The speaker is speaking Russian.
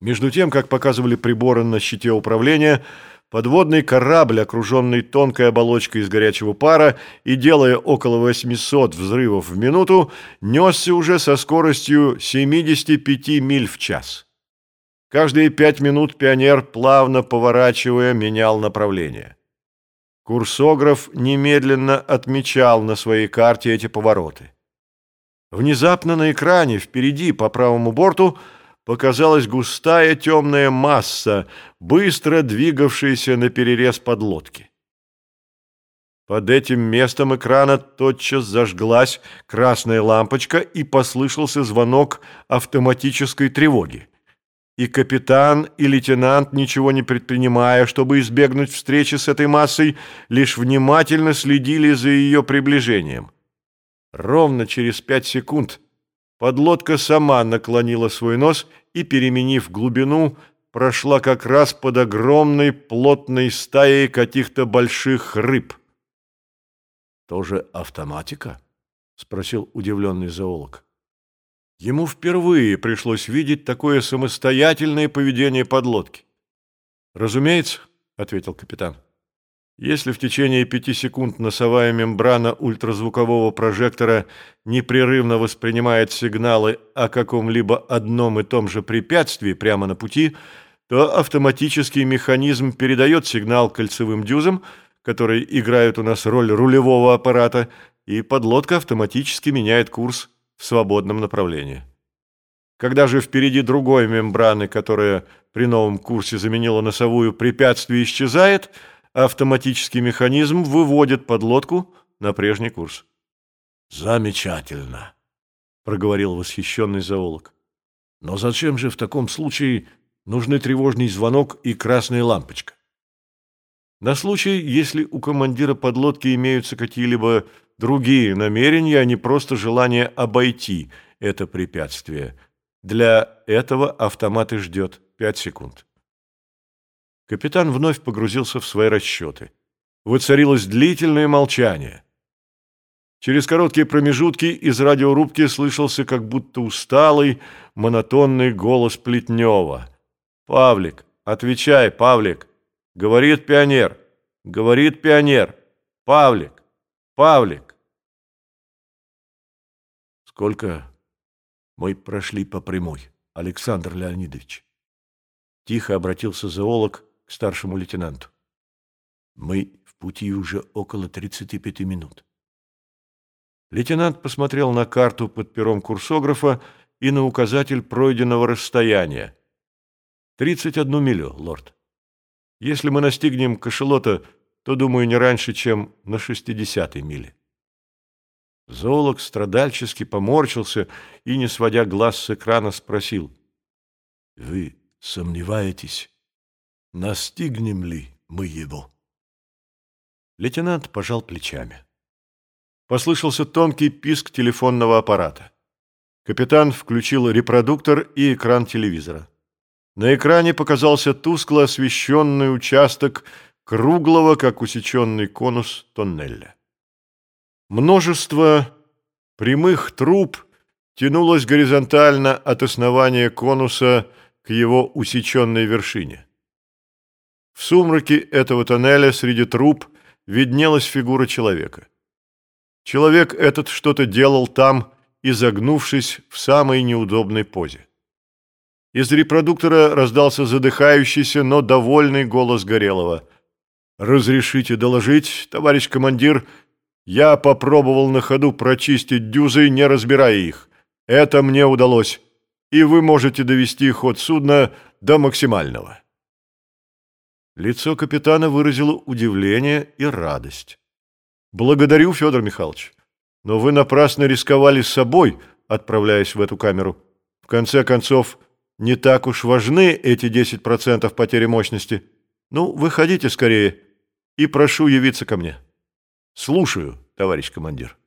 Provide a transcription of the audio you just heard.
Между тем, как показывали приборы на щите управления, подводный корабль, окруженный тонкой оболочкой из горячего пара и делая около 800 взрывов в минуту, несся уже со скоростью 75 миль в час. Каждые пять минут пионер, плавно поворачивая, менял направление. Курсограф немедленно отмечал на своей карте эти повороты. Внезапно на экране впереди по правому борту – показалась густая темная масса, быстро двигавшаяся на перерез подлодки. Под этим местом экрана тотчас зажглась красная лампочка и послышался звонок автоматической тревоги. И капитан, и лейтенант, ничего не предпринимая, чтобы избегнуть встречи с этой массой, лишь внимательно следили за ее приближением. Ровно через пять секунд Подлодка сама наклонила свой нос и, переменив глубину, прошла как раз под огромной плотной стаей каких-то больших рыб. «Тоже автоматика?» — спросил удивленный зоолог. Ему впервые пришлось видеть такое самостоятельное поведение подлодки. «Разумеется», — ответил капитан. Если в течение пяти секунд носовая мембрана ультразвукового прожектора непрерывно воспринимает сигналы о каком-либо одном и том же препятствии прямо на пути, то автоматический механизм передает сигнал кольцевым дюзам, которые играют у нас роль рулевого аппарата, и подлодка автоматически меняет курс в свободном направлении. Когда же впереди другой мембраны, которая при новом курсе заменила носовую, препятствие исчезает – автоматический механизм выводит подлодку на прежний курс. «Замечательно», — проговорил восхищенный зоолог. «Но зачем же в таком случае нужны тревожный звонок и красная лампочка?» На случай, если у командира подлодки имеются какие-либо другие намерения, а не просто желание обойти это препятствие. Для этого автомат и ждет 5 секунд. Капитан вновь погрузился в свои расчеты. Воцарилось длительное молчание. Через короткие промежутки из радиорубки слышался как будто усталый, монотонный голос Плетнева. «Павлик, отвечай, Павлик! Говорит пионер! Говорит пионер! Павлик! Павлик!» «Сколько мы прошли по прямой, Александр Леонидович?» Тихо обратился зоолог старшему лейтенанту. Мы в пути уже около 35 минут. Лейтенант посмотрел на карту под пером курсографа и на указатель пройденного расстояния. «Тридцать одну милю, лорд. Если мы настигнем кошелота, то, думаю, не раньше, чем на шестидесятой миле». Зоолог страдальчески поморщился и, не сводя глаз с экрана, спросил. «Вы сомневаетесь?» Настигнем ли мы его? Лейтенант пожал плечами. Послышался тонкий писк телефонного аппарата. Капитан включил репродуктор и экран телевизора. На экране показался тускло освещенный участок круглого, как усеченный конус, тоннеля. Множество прямых труб тянулось горизонтально от основания конуса к его усеченной вершине. В сумраке этого тоннеля среди труб виднелась фигура человека. Человек этот что-то делал там, изогнувшись в самой неудобной позе. Из репродуктора раздался задыхающийся, но довольный голос Горелого. «Разрешите доложить, товарищ командир, я попробовал на ходу прочистить дюзы, не разбирая их. Это мне удалось, и вы можете довести ход судна до максимального». Лицо капитана выразило удивление и радость. «Благодарю, Федор Михайлович, но вы напрасно рисковали собой, отправляясь в эту камеру. В конце концов, не так уж важны эти 10% потери мощности. Ну, выходите скорее и прошу явиться ко мне». «Слушаю, товарищ командир».